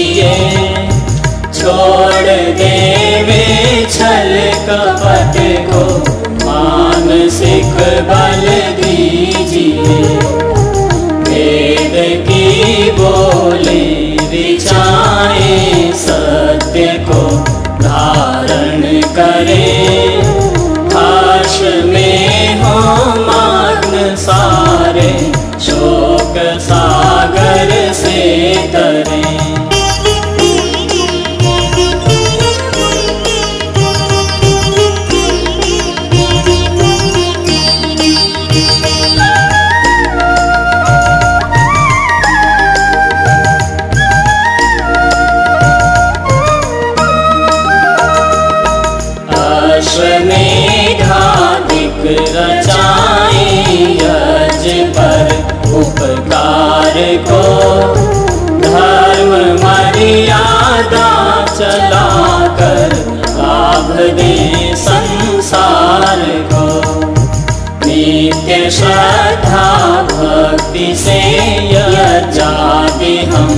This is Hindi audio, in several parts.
कीजिए छोड़ देवे छल कपट को मानसिक बल दीजिए। अश्वमेधाधिक रचाए यज पर उपकार को धर्म मर्यादा चलाकर लाभ दे संसार को। नित्य श्रद्धा भक्ति से यजादि हम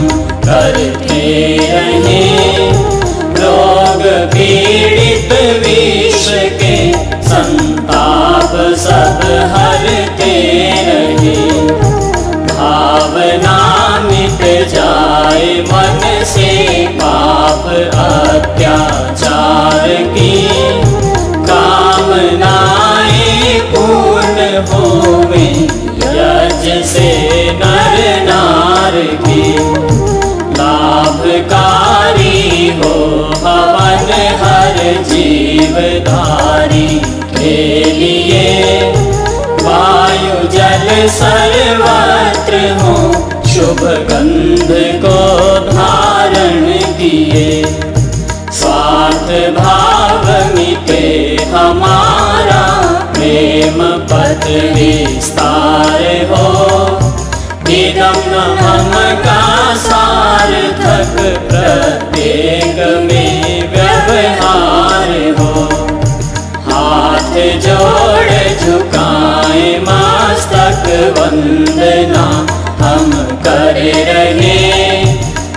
करते रहे। रोग पीड़ित मन से पाप अत्याचार की कामनाएँ पूर्ण होवे, यज से नर नार की लाभकारी हो हवन हर जीवधारी के लिए। वायु जल सर्वत्र हो, शुभ गंध को पथ विस्तार हो। इदम न का सार्थक प्रत्येक में व्यवहार हो। हाथ जोड़ झुकाए मस्तक वंदना हम कर रहे।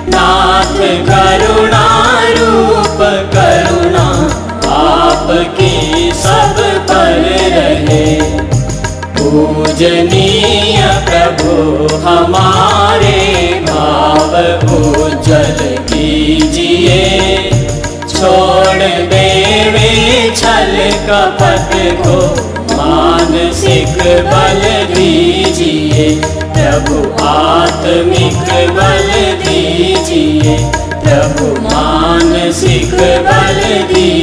नाथ करुणा रूप करुणा, आपकी सब पूजनीय प्रभु, हमारे भाव उज्जवल कीजिए। छोड़ देवे छल कपट को, मानसिक बल दीजिए। प्रभु आत्मिक बल दीजिए। प्रभु मानसिक बल दीजिए।